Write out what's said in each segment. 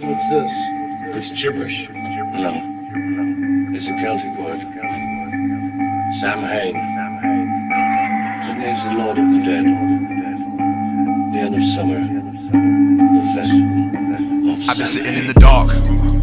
What's this? It's gibberish. No. It's a Celtic word. Samhain. It means the Lord of the Dead. The end of summer. The festival of I've been sitting in the dark,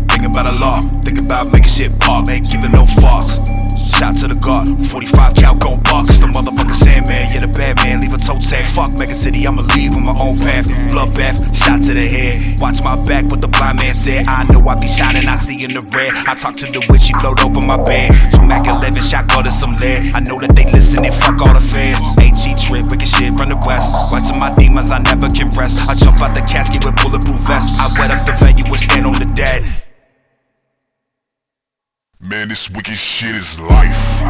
thinking about a lot, thinking about making shit pop, ain't giving no fucks. Shout to the guard, 45 cal gon' bucks. The motherfucking Sandman, yeah, the bad man, leave a toe tag. Fuck Mega City, I'ma leave on my own path. Bloodbath, shot to the head. Watch my back, what the blind man said. I know I be shining, I see in the red. I talk to the witch, she float over my bed. Two Mac 11 shotgun to some lead. I know that they listening, fuck all the feds. AG trip, wicked shit from the west. Right to my demons, I never can rest. I jump out the casket with bulletproof Man, this wicked shit is life.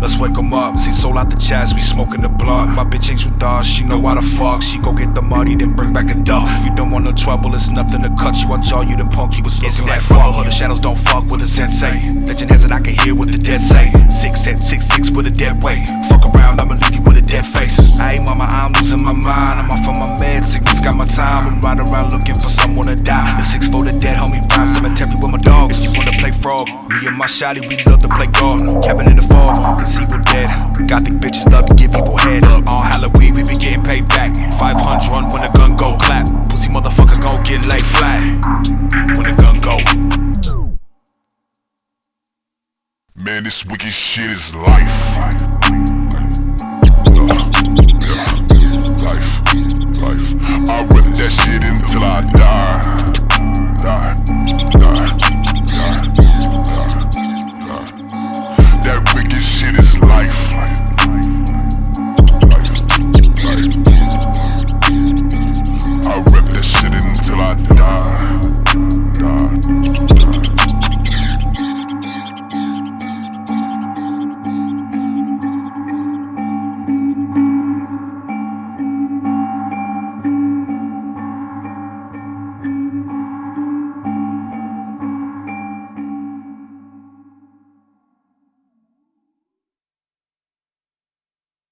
Let's wake 'em up. See, soul out the jazz, we smoking the blunt. My bitch ain't Angel Dog, she know how to fuck. She go get the money, then bring back a duff. You don't want no trouble, it's nothing to cut you. I jaw you, then punk you was looking like fuck. The shadows don't fuck with the sensei. Legend has it, I can hear what the dead say. Six at six six with a dead weight. Fuck around, I'ma leave you with a dead face. Hey, mama, I'm losing my mind. I'm off on my meds, got my time. I'm riding around looking for someone to die. The six for the dead, homie, Brown cemetery with my dogs. You wanna play frog? Me and my shotty, we love to play God. Cabin in the fog, it's evil dead. Gothic bitches love to give people head. Up. On Halloween, we be getting paid back. 500 run when the gun go clap. Pussy motherfucker gon' get laid flat when the gun go. Man, this wicked shit is life.